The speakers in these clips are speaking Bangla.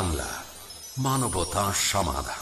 বাংলা মানবতা সমাধান।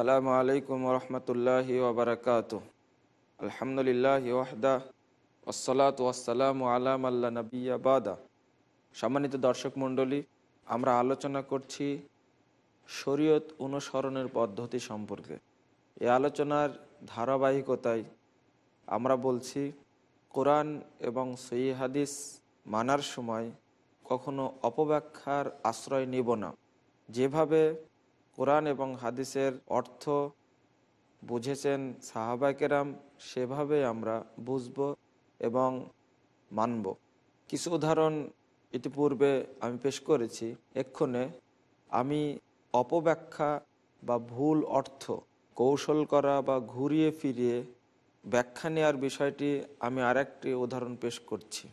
আসসালামু আলাইকুম রহমতুল্লাহ ওবরাকাত। আলহামদুলিল্লাহ ওয়াহদা ওসলাত ওয়াসালাম আলাম আল্লাহ নবিয়া বাদা। সম্মানিত দর্শক মণ্ডলী, আমরা আলোচনা করছি শরীয়ত অনুসরণের পদ্ধতি সম্পর্কে। এই আলোচনার ধারাবাহিকতায় আমরা বলছি, কোরআন এবং সই হাদিস মানার সময় কখনো অপব্যাখ্যার আশ্রয় নিব না। যেভাবে কোরআন এবং হাদিসের অর্থ বুঝেছেন সাহাবাকেরাম সেভাবে আমরা বুঝব এবং মানব। কিছু উদাহরণ ইতিপূর্বে আমি পেশ করেছি। এক্ষণে আমি অপব্যাখ্যা বা ভুল অর্থ, কৌশল করা বা ঘুরিয়ে ফিরিয়ে ব্যাখ্যা নেওয়ার বিষয়টি আমি আরেকটি উদাহরণ পেশ করছি।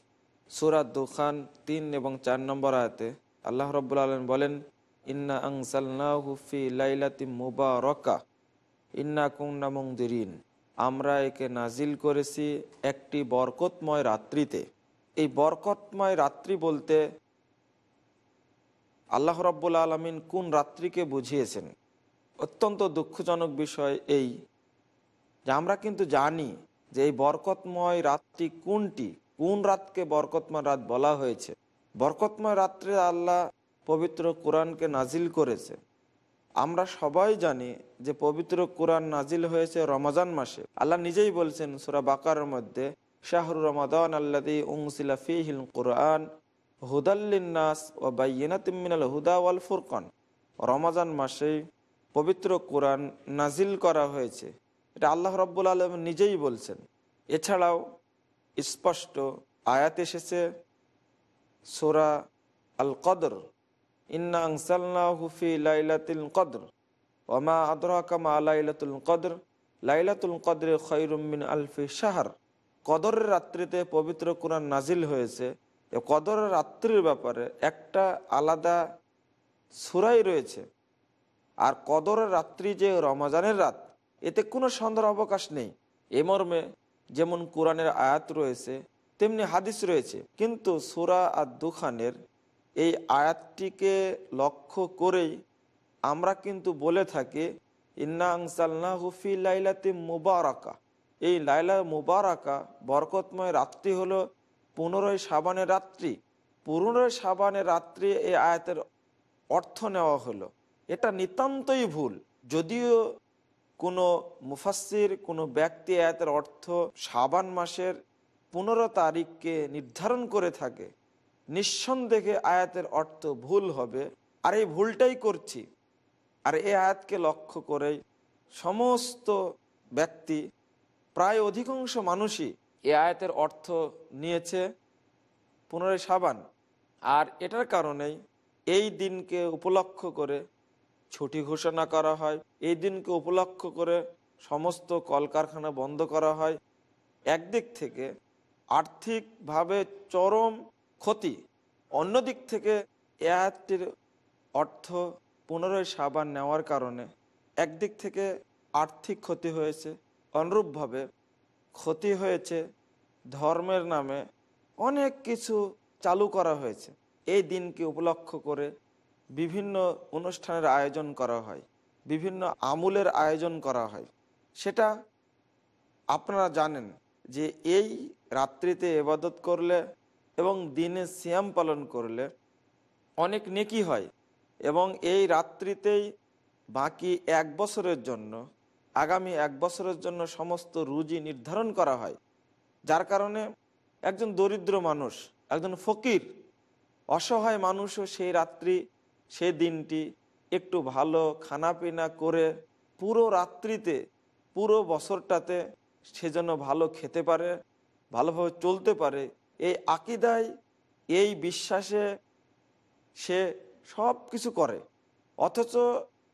সুরাত দুখান তিন এবং চার নম্বর আয়াতে আল্লাহ রব্বুল আলম বলেন ইন্না আংসালনাহুফি লাইলাতি মুবারকা ইন্না কুন্না আমরা একে নাজিল করেছি একটি বরকতময় রাত্রিতে। এই বরকতময় রাত্রি বলতে আল্লাহ রব্বুল আলমিন কোন রাত্রিকে বুঝিয়েছেন? অত্যন্ত দুঃখজনক বিষয় এই যে আমরা কিন্তু জানি যে এই বরকতময় রাত্রি কোনটি, কোন রাতকে বরকতময় রাত বলা হয়েছে। বরকতময় রাত্রে আল্লাহ পবিত্র কোরআনকে নাজিল করেছে। আমরা সবাই জানি যে পবিত্র কোরআন নাজিল হয়েছে রমজান মাসে। আল্লাহ নিজেই বলছেন, সুরা বাকার মধ্যে, শাহরু রমাদান আল্লাদি উংসিলা ফিহিল কোরআন হুদাল্লিনাস ও বাইনাতিমিনাল হুদা ওয়াল ফুরকন। রমাজান মাসে পবিত্র কোরআন নাজিল করা হয়েছে। এটা আল্লাহ রব্বুল আলম নিজেই বলছেন। এছাড়াও স্পষ্ট আয়াত এসেছে সোরা আল কদর ইন্না আংসালনা হুফি লাইলাতুল কদর। ওমা আদরাকামা লাইলাতুল কদর। লাইলাতুল কদরে খৈরুমিন আলফি শাহর। কদরের রাত্রিতে পবিত্র কোরআন নাজিল হয়েছে। এ কদরের রাত্রির ব্যাপারে একটা আলাদা সুরাই রয়েছে। আর কদরের রাত্রি যে রমাজানের রাত, এতে কোনো সন্দেহ অবকাশ নেই। এ মর্মে যেমন কোরআনের আয়াত রয়েছে, তেমনি হাদিস রয়েছে। কিন্তু সুরা আর দুখানের এই আয়াতটিকে লক্ষ্য করেই আমরা কিন্তু বলে থাকি, ইন্না আংসালনা হুফি লাইলাতি মুবারাকা। এই লাইলা মুবারাকা বরকতময় রাত্রি হলো পনেরোই সাবানের রাত্রি। পনেরোই সাবানের রাত্রি এই আয়াতের অর্থ নেওয়া হলো। এটা নিতান্তই ভুল। যদিও কোনো মুফাসির কোনো ব্যক্তি আয়াতের অর্থ সাবান মাসের পনেরো তারিখকে নির্ধারণ করে থাকে নিঃসন্দেহে আয়াতের অর্থ ভুল হবে। আর এই ভুলটাই করছি। আর এই আয়াতকে লক্ষ্য করে সমস্ত ব্যক্তি, প্রায় অধিকাংশ মানুষই এই আয়াতের অর্থ নিয়েছে পুনরায় সাবান। আর এটার কারণেই এই দিনকে উপলক্ষ করে ছুটি ঘোষণা করা হয়। এই দিনকে উপলক্ষ করে সমস্ত কলকারখানা বন্ধ করা হয়। একদিক থেকে আর্থিকভাবে চরম ক্ষতি। অন্যদিক থেকে এ আয়াতটির অর্থ পুনরায় সাবান নেওয়ার কারণে একদিক থেকে আর্থিক ক্ষতি হয়েছে। অনুরূপভাবে ক্ষতি হয়েছে ধর্মের নামে অনেক কিছু চালু করা হয়েছে। এই দিনকে উপলক্ষ করে বিভিন্ন অনুষ্ঠানের আয়োজন করা হয়, বিভিন্ন আমুলের আয়োজন করা হয়। সেটা আপনারা জানেন যে এই রাত্রিতে এবাদত করলে এবং দিনে সিয়াম পালন করলে অনেক নেকি হয় এবং এই রাত্রিতেই বাকি এক বছরের জন্য, আগামী এক বছরের জন্য সমস্ত রুজি নির্ধারণ করা হয়। যার কারণে একজন দরিদ্র মানুষ, একজন ফকির, অসহায় মানুষও সেই রাত্রি সে দিনটি একটু ভালো খানাপিনা করে পুরো রাত্রিতে, পুরো বছরটাতে সে যেন ভালো খেতে পারে, ভালোভাবে চলতে পারে এই আকিদায়, এই বিশ্বাসে সে সব কিছু করে। অথচ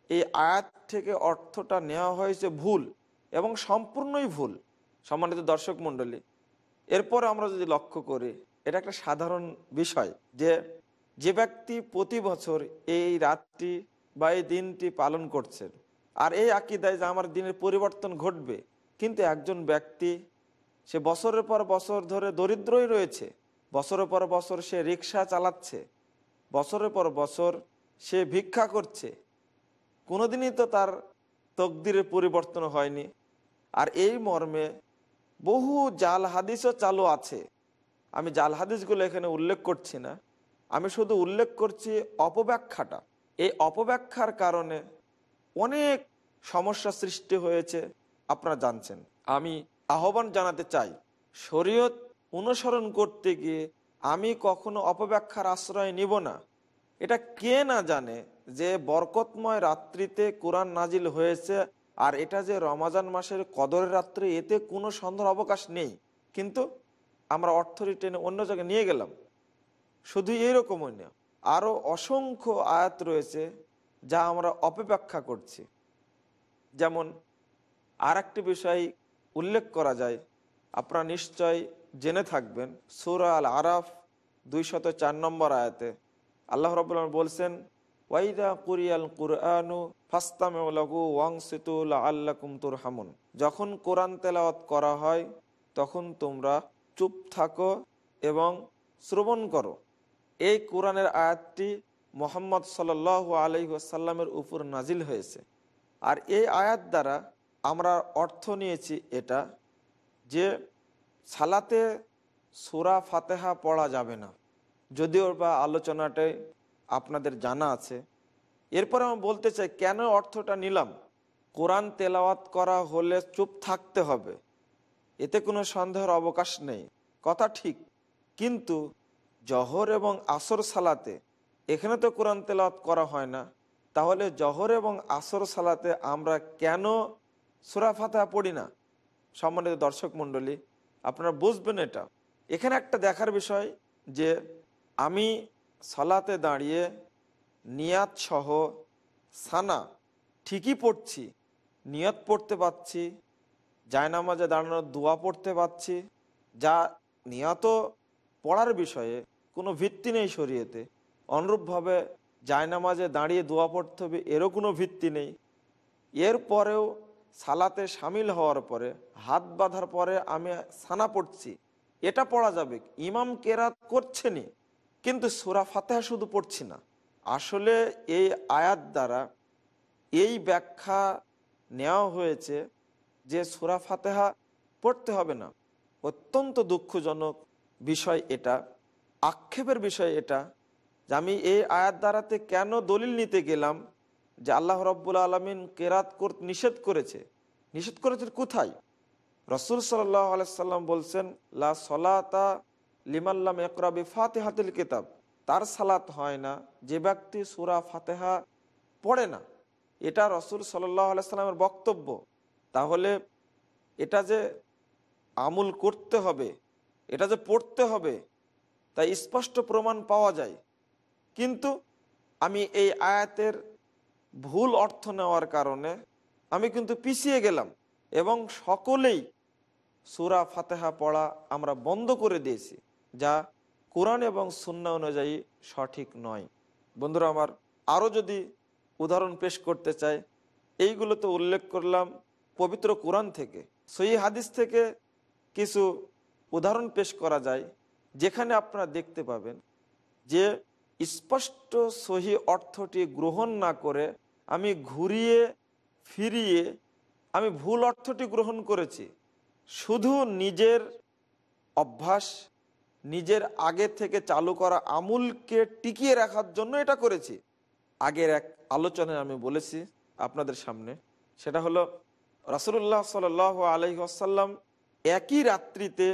এই আয়াত থেকে অর্থটা নেওয়া হয়েছে ভুল এবং সম্পূর্ণই ভুল, সম্মানিত দর্শক মণ্ডলী। এরপর আমরা যদি লক্ষ্য করি, এটা একটা সাধারণ বিষয় যে যে ব্যক্তি প্রতি বছর এই রাতটি বা এই দিনটি পালন করছেন, আর এই আকিদায় যে আমার দিনের পরিবর্তন ঘটবে, কিন্তু একজন ব্যক্তি সে বছরের পর বছর ধরে দরিদ্রই রয়েছে। বছরের পর বছর সে রিক্সা চালাচ্ছে। বছরের পর বছর সে ভিক্ষা করছে। কোনোদিনই তো তার তকদিরের পরিবর্তন হয়নি। আর এই মর্মে বহু জাল হাদিসও চালু আছে। আমি জাল হাদিসগুলো এখানে উল্লেখ করছি না। আমি শুধু উল্লেখ করছি অপব্যাখ্যাটা। এই অপব্যাখ্যার কারণে অনেক সমস্যা সৃষ্টি হয়েছে। আপনারা জানছেন। আমি আহ্বান জানাতে চাই। শরীয়ত অনুসরণ করতে গিয়ে আমি কখনো অপব্যাখ্যার আশ্রয় নিব না। এটা কে না জানে যে বরকতময় রাত্রিতে কোরআন নাজিল হয়েছে আর এটা যে রমাজান মাসের কদরের রাত্রি, এতে কোনো সন্দেহ অবকাশ নেই। কিন্তু আমরা অর্থরি টেনে অন্য জায়গায় নিয়ে গেলাম। শুধু এইরকমই না আরও অসংখ্য আয়াত রয়েছে যা আমরা অপব্যাখ্যা করছি। যেমন আর একটি বিষয় উল্লেখ করা যায়, আপনারা নিশ্চয় জেনে থাকবেন, সুরা আল আরাফ দুইশত চার নম্বর আয়াতে আল্লাহ রব বলছেন ওয়াইদা কুরিয়াল কুরআনু ফাস্তামেলাগু ওয়াংসিতুল আল্লাকুম তুর হামুন যখন কোরআন তেলাওয়াত করা হয়, তখন তোমরা চুপ থাকো এবং শ্রবণ করো। এই কোরআনের আয়াতটি মোহাম্মদ সাল আলহিহাসাল্লামের উপর নাজিল হয়েছে। আর এই আয়াত দ্বারা আমরা অর্থ নিয়েছি এটা যে সালাতে সুরা ফাতেহা পড়া যাবে না। যদিও বা আলোচনাটাই আপনাদের জানা আছে। এরপরে আমি বলতে চাই, কেন অর্থটা নিলাম? কোরআন তেলাওয়াত করা হলে চুপ থাকতে হবে। এতে কোনো সন্দেহের অবকাশ নেই। কথা ঠিক। কিন্তু জহর এবং আসর সালাতে, এখানে তো কোরআন তেলাওয়াত করা হয় না। তাহলে জহর এবং আসর সালাতে আমরা কেন সুরা ফাতেহা পড়ি না। সম্মানিত দর্শক মণ্ডলী, আপনারা বুঝবেন এটা। এখানে একটা দেখার বিষয় যে আমি সালাতে দাঁড়িয়ে নিয়াত সহ সানা ঠিকই পড়ছি, নিয়ত পড়তে পাচ্ছি জায়নামাজে দাঁড়ানোর দোয়া পড়তে পাচ্ছি যা নিয়ত পড়ার বিষয়ে কোনো ভিত্তি নেই শরীয়তে। অনুরূপভাবে জায়নামাজে দাঁড়িয়ে দোয়া পড়তে হবে, এরও কোনো ভিত্তি নেই। এরপরেও সালাতে সামিল হওয়ার পরে, হাত বাঁধার পরে আমি সানা পড়ছি। এটা পড়া যাবে ইমাম কেরাত করছেনি কিন্তু সুরা ফাতেহা শুধু পড়ছি না। আসলে এই আয়াত দ্বারা এই ব্যাখ্যা নেওয়া হয়েছে যে সুরা ফাতেহা পড়তে হবে না। অত্যন্ত দুঃখজনক বিষয় এটা, আক্ষেপের বিষয় এটা যে আমি এই আয়াত দ্বারাতে কেন দলিল নিতে গেলাম? যে আল্লাহ রব্বুল আলমিন কেরাত করতে নিষেধ করেছে। নিষেধ করেছে কোথায়? রসুল সাল্লাহ আলাইসাল্লাম বলছেন, লা সলাতা লিমাল্লাম একরাবি ফাতেহাতিল কিতাব। তার সালাত হয় না, যে ব্যক্তি সুরা ফাতেহা পড়ে না। এটা রসুল সাল্লাহ আলাইসাল্লামের বক্তব্য। তাহলে এটা যে আমুল করতে হবে, এটা যে পড়তে হবে, তাই স্পষ্ট প্রমাণ পাওয়া যায়। কিন্তু আমি এই আয়াতের ভুল অর্থ নেওয়ার কারণে আমি কিন্তু পিছিয়ে গেলাম এবং সকলেই সুরা ফাতেহা পড়া আমরা বন্ধ করে দিয়েছি, যা কোরআন এবং সুন্না অনুযায়ী সঠিক নয়। বন্ধুরা, আমার আরও যদি উদাহরণ পেশ করতে চাই, এইগুলো তো উল্লেখ করলাম পবিত্র কোরআন থেকে। সই হাদিস থেকে কিছু উদাহরণ পেশ করা যায়, যেখানে আপনারা দেখতে পাবেন যে স্পষ্ট সহি অর্থটি গ্রহণ না করে আমি ঘুরিয়ে, ফিরিয়ে আমি ভুল অর্থটি গ্রহণ করেছি। শুধু নিজের অভ্যাস, নিজের আগে থেকে চালু করা আমুলকে টিকিয়ে রাখার জন্য এটা করেছি। আগের এক আলোচনায় আমি বলেছি আপনাদের সামনে, সেটা হলো রাসুল্লাহ সাল আলহি আসাল্লাম একই রাত্রিতে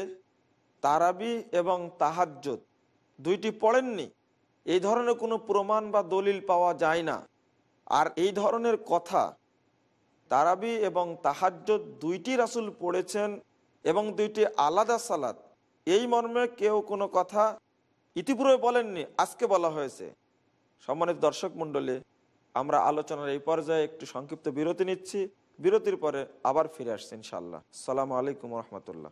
তারাবি এবং তাহাজ্জত দুইটি পড়েননি। এই ধরনের কোনো প্রমাণ বা দলিল পাওয়া যায় না। আর এই ধরনের কথা তারাবি এবং তাহাজ্জুদ দুইটি রাসুল পড়েছেন এবং দুইটি আলাদা সালাত। এই মর্মে কেউ কোনো কথা ইতিপূর্বে বলেননি, আজকে বলা হয়েছে। সম্মানিত দর্শক মণ্ডলী, আমরা আলোচনার এই পর্যায়ে একটু সংক্ষিপ্ত বিরতি নিচ্ছি। বিরতির পরে আবার ফিরে আসছি ইনশাল্লাহ সালাম আলাইকুম রহমতুল্লাহ।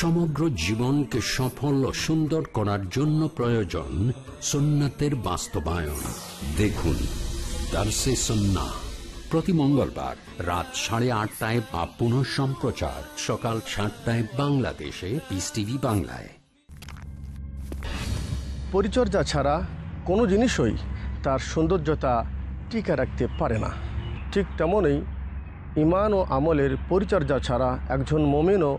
সমগ্র জীবনকে সফল ও সুন্দর করার জন্য প্রয়োজন সুন্নাতের বাস্তবায়ন। দেখুন, দার্সে সন্না প্রতি মঙ্গলবার রাত সাড়ে আটটায় বা পুনঃ সম্প্রচার। সকাল সাতটায় বাংলাদেশে পিস টিভি বাংলায়। পরিচর্যা ছাড়া কোনো জিনিসই তার সৌন্দর্যতা টিকে রাখতে পারে না। ঠিক তেমনই ইমান ও আমলের পরিচর্যা ছাড়া একজন মমিনও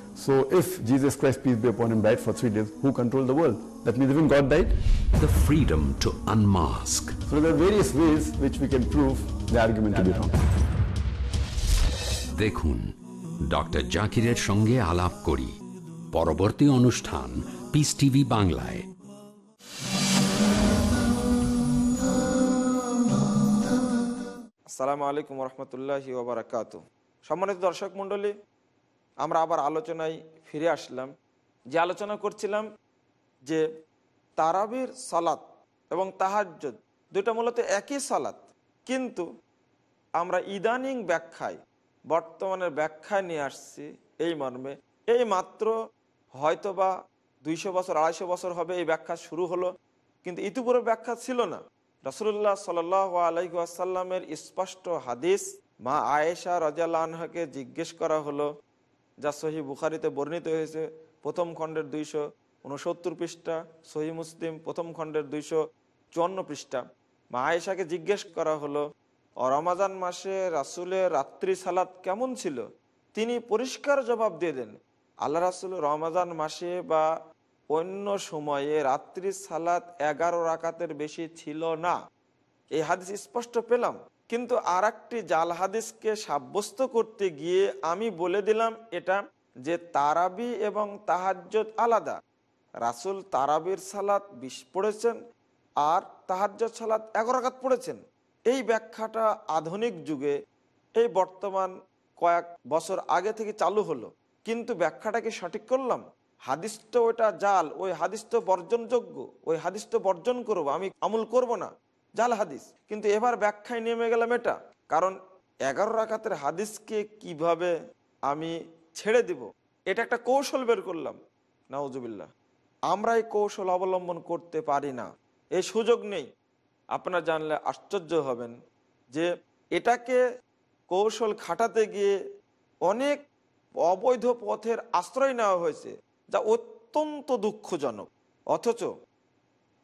so if Jesus Christ, peace be upon him, died for three days, who controlled the world? That means even God died? The freedom to unmask. So there are various ways which we can prove the argument to be wrong. দেখুন ডক্টর জাকিরের সঙ্গে আলাপ করি পরবর্তী অনুষ্ঠান পিস টিভি বাংলায় আসসালামু আলাইকুম রহমতুল্লাহি ওবরাকাত সম্মানিত দর্শক মণ্ডলী আমরা আবার আলোচনায় ফিরে আসলাম। যে আলোচনা করছিলাম যে তারাবির সালাত এবং তাহাজ্জুদ দুইটা মূলত একই সালাত, কিন্তু আমরা ইদানিং ব্যাখ্যায়, বর্তমানের ব্যাখ্যায় নিয়ে আসছি এই মর্মে। এই মাত্র হয়তোবা দুইশো বছর, আড়াইশো বছর হবে এই ব্যাখ্যা শুরু হলো, কিন্তু ইতিপূর্বে ব্যাখ্যা ছিল না। রসুল্লাহ সাল আলহাসাল্লামের স্পষ্ট হাদিস মা আয়েশা রাজাকে জিজ্ঞেস করা হলো যা সহি বুখারিতে বর্ণিত হয়েছে, প্রথম খণ্ডের দুইশো উনসত্তর পৃষ্ঠা, সহি মুসলিম, প্রথম খণ্ডের দুইশো চুয়ান্ন পৃষ্ঠা। মা আয়েশাকে জিজ্ঞেস করা হলো "ও রমাজান মাসে রাসুলের রাত্রি সালাত কেমন ছিল? তিনি পরিষ্কার জবাব দিয়ে দেন, আল্লাহ রাসুল রমাজান মাসে বা অন্য সময়ে রাত্রি সালাত এগারো রাকাতের বেশি ছিল না। এই হাদিস স্পষ্ট পেলাম। কিন্তু আর একটি জাল হাদিসকে সাব্যস্ত করতে গিয়ে আমি বলে দিলাম এটা যে তারাবি এবং তাহাজ্জত আলাদা। রাসুল তারাবির সালাত বিশ পড়েছেন আর তাহাজ্জত সালাত এগারো রাকাত পড়েছেন। এই ব্যাখ্যাটা আধুনিক যুগে এই বর্তমান কয়েক বছর আগে থেকে চালু হলো। কিন্তু ব্যাখ্যাটা কি সঠিক করলাম? হাদিস তো ওটা জাল, ওই হাদিস তো বর্জনযোগ্য, ওই হাদিস তো বর্জন করব, আমি আমল করব না। জাল হাদিস। কিন্তু এবার ব্যাখ্যায় নেমে গেলাম এটা। কারণ এগারো রাকাতের হাদিসকে কীভাবে আমি ছেড়ে দিব, এটা একটা কৌশল বের করলাম। নাউজুবিল্লাহ। আমরা এই কৌশল অবলম্বন করতে পারি না। এই সুযোগ নেই। আপনারা জানলে আশ্চর্য হবেন যে এটাকে কৌশল খাটাতে গিয়ে অনেক অবৈধ পথের আশ্রয় নেওয়া হয়েছে, যা অত্যন্ত দুঃখজনক। অথচ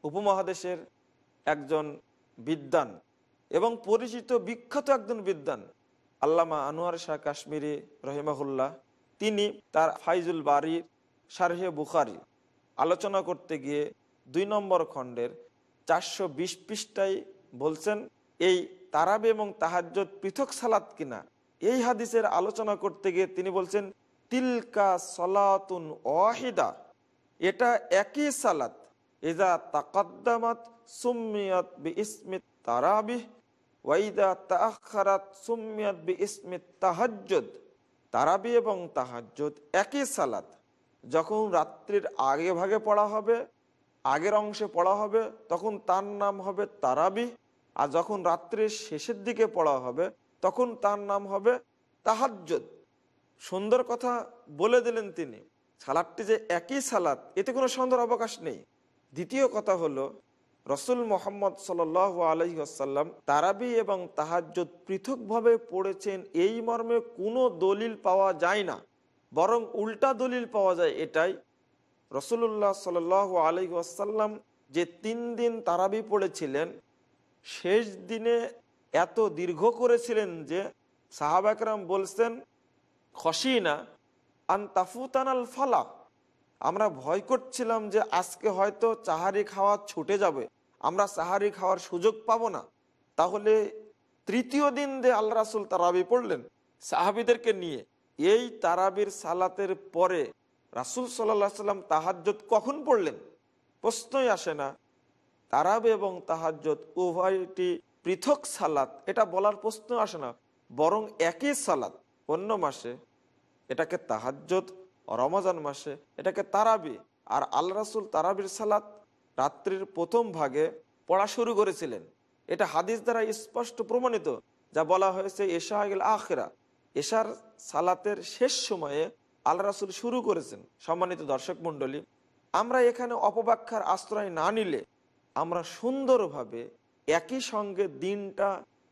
উপমহাদেশের একজন বিদ্বান এবং পরিচিত বিখ্যাত একজন বিদ্বান, আল্লামা আনোয়ার শাহ কাশ্মীরি রহিমাহুল্লাহ। তিনি তার ফাইজুল বাড়ির শারহে বুখারি আলোচনা করতে গিয়ে দুই নম্বর খণ্ডের চারশো বিশ পৃষ্ঠায় বলছেন, এই তারাবে এবং তাহাজ্জত পৃথক সালাত কিনা? এই হাদিসের আলোচনা করতে গিয়ে তিনি বলছেন, তিলকা সলাতুন ওয়াহিদা। এটা একই সালাত এজা তাকদ্দামাত সুম্মিয়াত বি ইসমিত তারাবিহ ওয়াইদা তাখারাত সুম্মিয়াত বি ইসমিত তাহাজ্জুদ। তারাবি এবং তাহাজ্জুদ একই সালাত। যখন রাত্রির আগে ভাগে পড়া হবে, আগের অংশে পড়া হবে, তখন তার নাম হবে তারাবি। আর যখন রাত্রির শেষের দিকে পড়া হবে, তখন তার নাম হবে তাহাজ্জুদ। সুন্দর কথা বলে দিলেন তিনি। সালাদটি যে একই সালাদ এতে কোনো সন্দেহ অবকাশ নেই। দ্বিতীয় কথা হলো, রসুল মোহাম্মদ সাল আলহিহাসাল্লাম তারাবি এবং তাহাজ্জুদ পৃথকভাবে পড়েছেন, এই মর্মে কোনো দলিল পাওয়া যায় না। বরং উল্টা দলিল পাওয়া যায় এটাই রসুল্লাহ সাল আলহি আসাল্লাম যে তিন দিন তারাবি পড়েছিলেন, শেষ দিনে এত দীর্ঘ করেছিলেন যে সাহাবাকরাম বলছেন, খসিনা আন তাফুতান আল ফালা আমরা ভয় করছিলাম যে আজকে হয়তো চাহারি খাওয়া ছুটে যাবে। আমরা সাহারি খাওয়ার সুযোগ পাবো না। তাহলে তৃতীয় দিন যে আল্লাহ রাসুল তারাবি পড়লেন সাহাবিদেরকে নিয়ে, এই তারাবির সালাতের পরে রাসুল সাল্লাহ সাল্লাম তাহাজ্জত কখন পড়লেন? প্রশ্নই আসে না। তারাবি এবং তাহাজ্জত উভয়টি পৃথক সালাত, এটা বলার প্রশ্ন আসে না। বরং একই সালাত অন্য মাসে এটাকে তাহাজ্জত রমজান মাসে এটাকে তারাবি। আর আল রাসুল তারাবির সালাত রাত্রির প্রথম ভাগে পড়া শুরু করেছিলেন। এটা হাদিস দ্বারা স্পষ্ট প্রমাণিত, যা বলা হয়েছে এশা গেল আখেরা। এশার সালাতের শেষ সময়ে আল রাসুল শুরু করেছেন। সম্মানিত দর্শক মণ্ডলী, আমরা এখানে অপব্যাখ্যার আশ্রয় না নিলে আমরা সুন্দরভাবে একই সঙ্গে দিনটা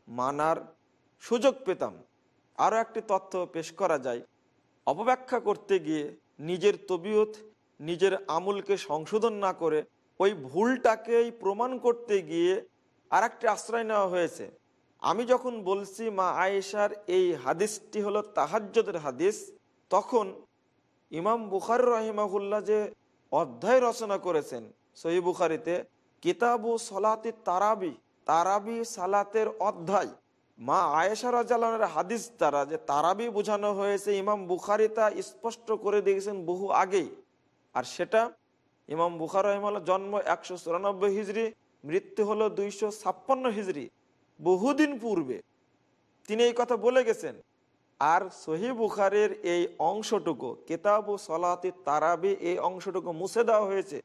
মানার সুযোগ পেতাম। আরও একটি তথ্য পেশ করা যায়। অপব্যাখ্যা করতে গিয়ে নিজের তবিয়ত, নিজের আমুলকে সংশোধন না করে ওই ভুলটাকেই প্রমাণ করতে গিয়ে আর আশ্রয় নেওয়া হয়েছে। আমি যখন বলছি, মা আয়েশার এই হাদিসটি হলো তাহাজ্যদের হাদিস, তখন ইমাম বুখার রহিমাহুল্লাহ যে অধ্যায় রচনা করেছেন সহি বুখারিতে, কিতাবু সলাতি তারাবি তারাবি সালাতের অধ্যায়। মা আয়েশা রাজালের হাদিস দ্বারা যে তারাবি বোঝানো হয়েছে, ইমাম বুখারি তা স্পষ্ট করে দিয়েছেন বহু আগেই আর সেটা ইমাম বুখার রহিমাল্লাহ জন্ম একশো চুরানব্বই হিজড়ি, মৃত্যু হলো দুইশো ছাপ্পান্ন হিজড়ি, বহুদিন পূর্বে। তিনি এই কথা বলে গেছেন। আর সহি বুখারের এই অংশটুকু, কেতাব ও সলাতি তারাবি, এই অংশটুকু মুছে দেওয়া হয়েছে,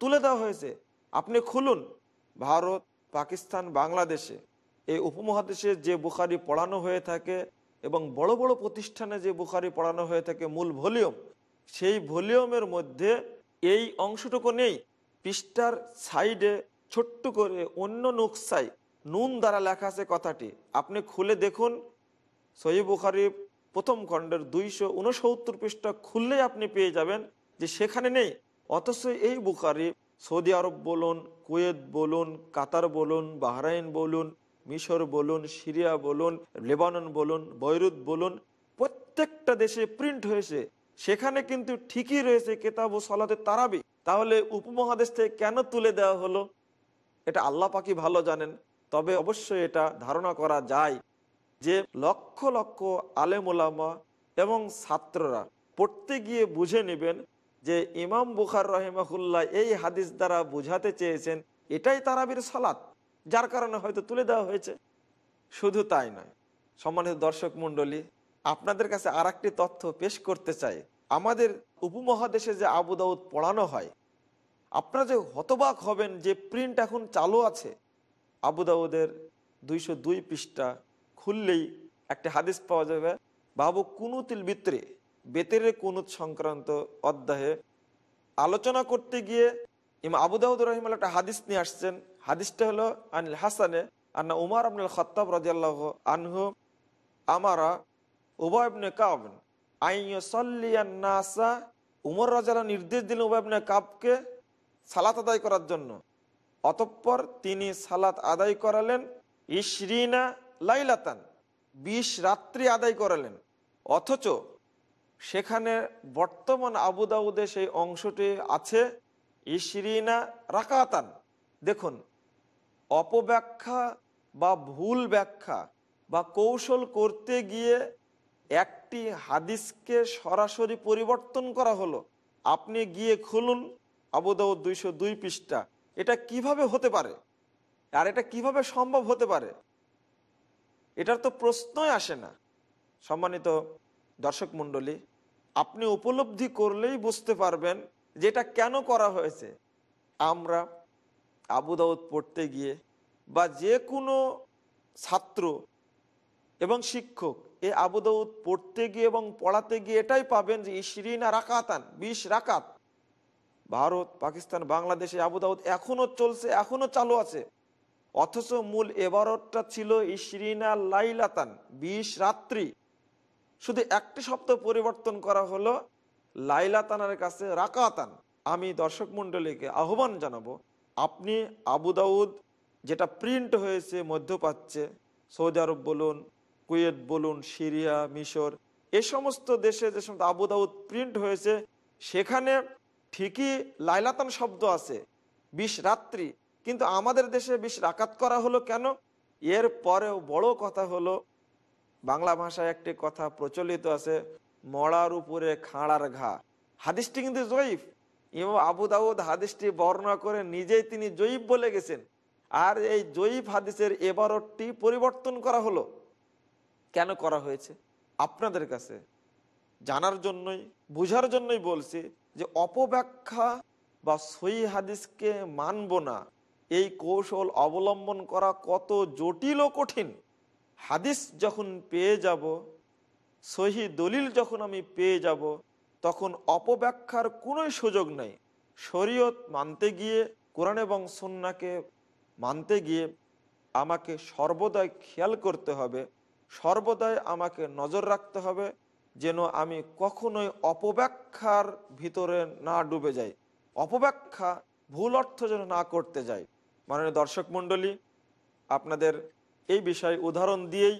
তুলে দেওয়া হয়েছে। আপনি খুলুন, ভারত, পাকিস্তান, বাংলাদেশে। এই উপমহাদেশে যে বুখারি পড়ানো হয়ে থাকে এবং বড় বড় প্রতিষ্ঠানে যে বুখারি পড়ানো হয়ে থাকে মূল ভলিউম, সেই ভলিউমের মধ্যে এই অংশটুকু নেই, পৃষ্ঠার সাইডে ছোট্ট করে অন্য নুকসাই নুন দ্বারা লেখা আছে কথাটি। আপনি খুলে দেখুন, সহি বুখারি প্রথম খণ্ডের দুইশো উনসত্তর পৃষ্ঠা খুললেই আপনি পেয়ে যাবেন যে সেখানে নেই। অথচ এই বুখারি সৌদি আরব বলুন, কুয়েত বলুন, কাতার বলুন, বাহরাইন বলুন মিশর বলুন, সিরিয়া বলুন, লেবানন বলুন, বৈরুত বলুন, প্রত্যেকটা দেশে প্রিন্ট হয়েছে। সেখানে কিন্তু ঠিকই রয়েছে কেতাব ও সলাতে তারাবি। তাহলে উপমহাদেশ থেকে কেন তুলে দেওয়া হলো? এটা আল্লাহ পাকি ভালো জানেন, তবে অবশ্যই এটা ধারণা করা যায় যে লক্ষ লক্ষ আলেমুলামা এবং ছাত্ররা পড়তে গিয়ে বুঝে নেবেন যে ইমাম বুখার রহিমাহুল্লাহ এই হাদিস দ্বারা বুঝাতে চেয়েছেন, এটাই তারাবির সালাত। যার কারণে হয়তো তুলে দেওয়া হয়েছে। শুধু তাই নয়, সম্মানিত দর্শক মণ্ডলী, আপনাদের কাছে আর তথ্য পেশ করতে চাই। আমাদের উপমহাদেশে যে আবু দাউদ পড়ানো হয়, আপনারা যে হতবাক হবেন যে প্রিন্ট এখন চালু আছে, আবু দাউদের দুইশো দুই পৃষ্ঠা খুললেই একটা হাদিস পাওয়া যাবে, বাবু কুনুতিল বিত্রে, বেতের কুনুত সংক্রান্ত অধ্যায়ে আলোচনা করতে গিয়ে ইমা আবু দাউদ রহিম একটা হাদিস নিয়ে আসছেন। হাদিসটা হলো, আনিল হাসানে আন্না উমার আবনুল খত্তাব রাজিয়াল্লাহ আনহু আমারা উবায়বনে কাবন আইসল্লিয়ান্নাসা উমর রাজারা নির্দেশ দিলেন উবায়বনে কাবকে সালাত আদায় করার জন্য। অতঃপর তিনি সালাত আদায় করালেন ইশরিনা লাইলাতান, বিশ রাত্রি আদায় করালেন। অথচ সেখানে বর্তমান আবু দাউদে সেই অংশটি আছে। ইশরিনা রাকাতান। দেখুন, অপব্যাখ্যা বা ভুল ব্যাখ্যা বা কৌশল করতে গিয়ে একটি হাদিসকে সরাসরি পরিবর্তন করা হলো। আপনি গিয়ে খুলুন আবুদাউদ দুইশো দুই পৃষ্ঠা। এটা কীভাবে হতে পারে? আর এটা কীভাবে সম্ভব হতে পারে? এটার তো প্রশ্নই আসে না। সম্মানিত দর্শক মণ্ডলী, আপনি উপলব্ধি করলেই বুঝতে পারবেন যে এটা কেন করা হয়েছে? আমরা আবু দাউদ পড়তে গিয়ে বা যে কোনো ছাত্র এবং শিক্ষক এ আবু দাউদ পড়তে গিয়ে এবং পড়াতে গিয়ে এটাই পাবেন যে ইশরিনা রাকাতান, বিশ রাকাত। ভারত, পাকিস্তান, বাংলাদেশে আবু দাউদ এখনও চলছে, এখনও চালু আছে। অথচ মূল এবারটা ছিল ইশরিনা লাইলাতান, বিশ রাত্রি। শুধু একটি শব্দ পরিবর্তন করা হলো লাইলাতানের কাছে রাকাতান। আমি দর্শক মণ্ডলীকে আহ্বান জানাব, আপনি আবু দাউদ যেটা প্রিন্ট হয়েছে, মধ্যপ্রাচ্যে, সৌদি আরব বলুন, কুয়েত বলুন, সিরিয়া, মিশর, এ সমস্ত দেশে যে সমস্ত আবু দাউদ প্রিন্ট হয়েছে, সেখানে ঠিকই লাইলাতান শব্দ আছে, বিশ রাত্রি। কিন্তু আমাদের দেশে বিশ রাকাত করা হলো কেন? এর পরেও বড় কথা হলো, বাংলা ভাষায় একটি কথা প্রচলিত আছে মড়ার উপরে খাঁড়ার ঘা। হাদিসটি কিন্তু জয়ীফ। ইমাম আবু দাউদ হাদিসটি বর্ণনা করে নিজেই তিনি জয়ীফ বলে গেছেন। আর এই জয়ীফ হাদিসের এবারটি পরিবর্তন করা হলো। কেন করা হয়েছে? আপনাদের কাছে জানার জন্যই, বুঝার জন্যই বলছি যে অপব্যাখ্যা বা সই হাদিসকে মানব না। এই কৌশল অবলম্বন করা কত জটিল ও কঠিন। হাদিস যখন পেয়ে যাব সহি দলিল যখন আমি পেয়ে যাব, তখন অপব্যাখ্যার কোনোই সুযোগ নেই। শরীয়ত মানতে গিয়ে, কোরআন এবং সন্নাকে মানতে গিয়ে আমাকে সর্বদাই খেয়াল করতে হবে, সর্বদাই আমাকে নজর রাখতে হবে যেন আমি কখনোই অপব্যাখ্যার ভিতরে না ডুবে যাই। অপব্যাখ্যা ভুল অর্থ যেন না করতে যাই। মাননীয় দর্শক মণ্ডলী, আপনাদের এই বিষয়ে উদাহরণ দিয়েই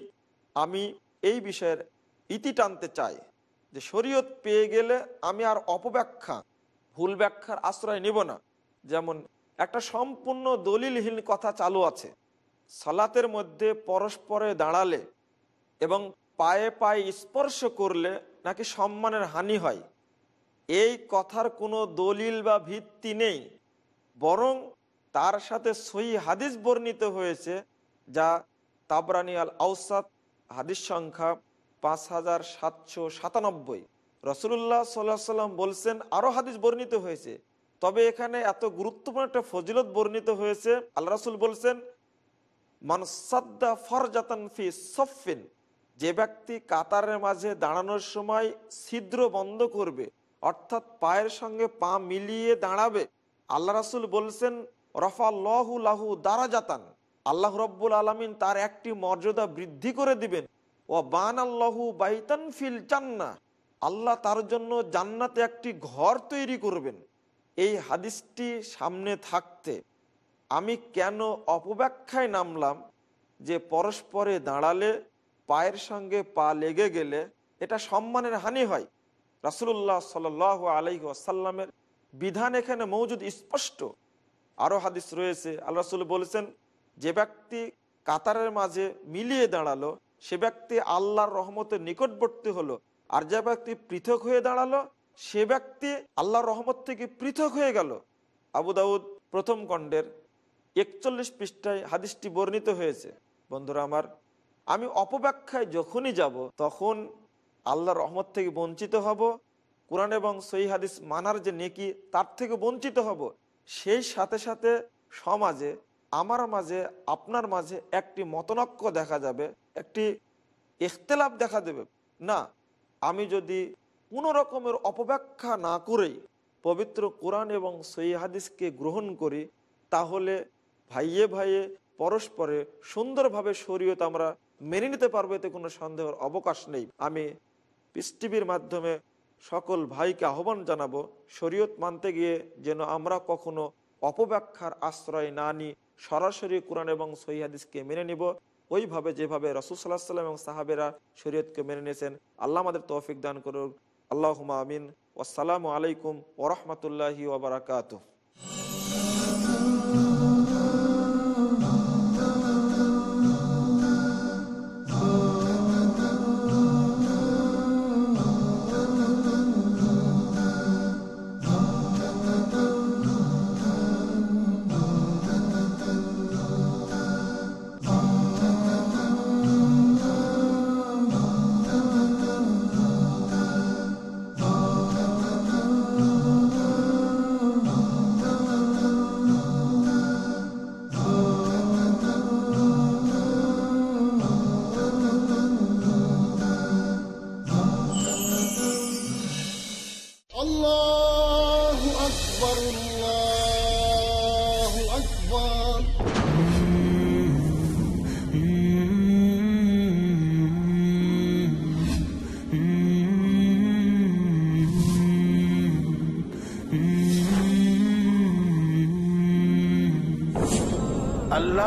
আমি এই বিষয়ের ইতি টানতে চাই যে শরীয়ত পেয়ে গেলে আমি আর অপব্যাখ্যা, ভুল ব্যাখ্যার আশ্রয় নিব না। যেমন একটা সম্পূর্ণ দলিলহীন কথা চালু আছে, সালাতের মধ্যে পরস্পরে দাঁড়ালে এবং পায়ে পায়ে স্পর্শ করলে নাকি সম্মানের হানি হয়। এই কথার কোনো দলিল বা ভিত্তি নেই, বরং তার সাথে সহি হাদিস বর্ণিত হয়েছে, যা তাবরানি আল আউসাদ হাদিস সংখ্যা পাঁচ হাজার সাতশো সাতানব্বই। রসুল্লাহ সাল্লাহ সাল্লাম বলছেন আরও হাদিস বর্ণিত হয়েছে। তবে এখানে এত গুরুত্বপূর্ণ একটা ফজিলত বর্ণিত হয়েছে। আল্লাহ রাসুল বলছেন মানসাদ্দা ফরজাতান ফি সফিন যে ব্যক্তি কাতারের মাঝে দাঁড়ানোর সময় ছিদ্র বন্ধ করবে, অর্থাৎ পায়ের সঙ্গে পা মিলিয়ে দাঁড়াবে। আল্লাহ রাসুল বলছেন রফা লহু লাহু দারাজাতান আল্লাহ রব্বুল আলমিন তার একটি মর্যাদা বৃদ্ধি করে দিবেন। ও বান আল্লাহু ফিল জান্না আল্লাহ তার জন্য জান্নাতে একটি ঘর তৈরি করবেন। এই হাদিসটি সামনে থাকতে আমি কেন অপব্যাখ্যায় নামলাম? যে পরস্পরে দাঁড়ালে, পায়ের সঙ্গে পা লেগে গেলে এটা সম্মানের হানি হয়। রাসুল্লাহ সাল আলাই আসাল্লামের বিধান এখানে মৌজুদ স্পষ্ট। আরও হাদিস রয়েছে, আল্লাহ রসুল বলেছেন, যে ব্যক্তি কাতারের মাঝে মিলিয়ে দাঁড়াল সে ব্যক্তি আল্লাহর রহমতের নিকটবর্তী হলো, আর যে ব্যক্তি পৃথক হয়ে দাঁড়াল, সে ব্যক্তি আল্লাহর রহমত থেকে পৃথক হয়ে গেল। আবু দাউদ প্রথম খণ্ডের একচল্লিশ পৃষ্ঠায় হাদিসটি বর্ণিত হয়েছে। বন্ধুরা আমার, আমি অপব্যাখ্যায় যখনই যাব, তখন আল্লাহর রহমত থেকে বঞ্চিত হব, কোরআন এবং সই হাদিস মানার যে নেকি, তার থেকে বঞ্চিত হব। সেই সাথে সাথে সমাজে, আমার মাঝে, আপনার মাঝে একটি মতনক্য দেখা যাবে একটি ইখতলাফ দেখা দেবে। না, আমি যদি কোনো রকমের অপব্যাখ্যা না করেই পবিত্র কোরআন এবং সই হাদিসকে গ্রহণ করি, তাহলে ভাইয়ে ভাইয়ে পরস্পরে সুন্দরভাবে শরীয়ত আমরা মেনে নিতে পারব, এতে কোনো সন্দেহের অবকাশ নেই। আমি পিস মাধ্যমে সকল ভাইকে আহ্বান জানাব, শরীয়ত মানতে গিয়ে যেন আমরা কখনো অপব্যাখ্যার আশ্রয় না নিই, সরাসরি কোরআন এবং সহি হাদিসকে মেনে নিব। ওইভাবে যেভাবে রসুল সাল্লাহ সাল্লাম এবং সাহাবেরা শরীয়তকে মেনে নিয়েছেন, আল্লাহ আমাদের তৌফিক দান করুক। আল্লাহ আমিন। আসসালামু আলাইকুম ওরহমতুল্লাহি ওবরাকাত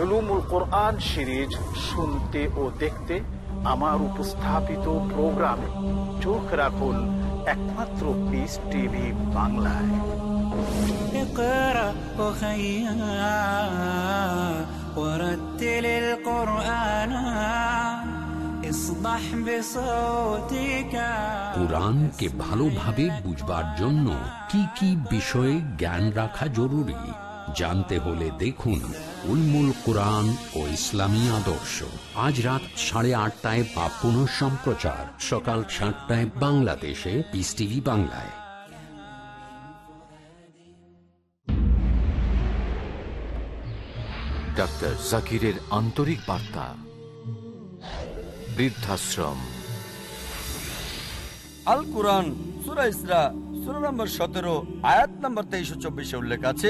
রুলুমুল কোরআন সিরিজ শুনতে ও দেখতে আমার উপস্থাপিত প্রোগ্রামে চোখ রাখুন একমাত্র পিস টিভি বাংলায় اقرأ وخيا ورتل القرآن اصبح بصوتك কোরআনকে ভালোভাবে বুঝবার জন্য কি কি বিষয়ে জ্ঞান রাখা জরুরি জানতে হলে দেখুন উলমুল কোরআন ও ইসলামী আদর্শ। আজ রাত সাড়ে আটটায় বা পুনঃ সম্প্রচার। সকাল সাতটায় বাংলাদেশে পিস টিভি বাংলায়। ডাক্তার জাকিরের আন্তরিক বার্তা। বৃদ্ধাশ্রম। আল কোরআন সুরা ইসরা সুরা নম্বর সতেরো আয়াত নম্বর তেইশো চব্বিশে উল্লেখ আছে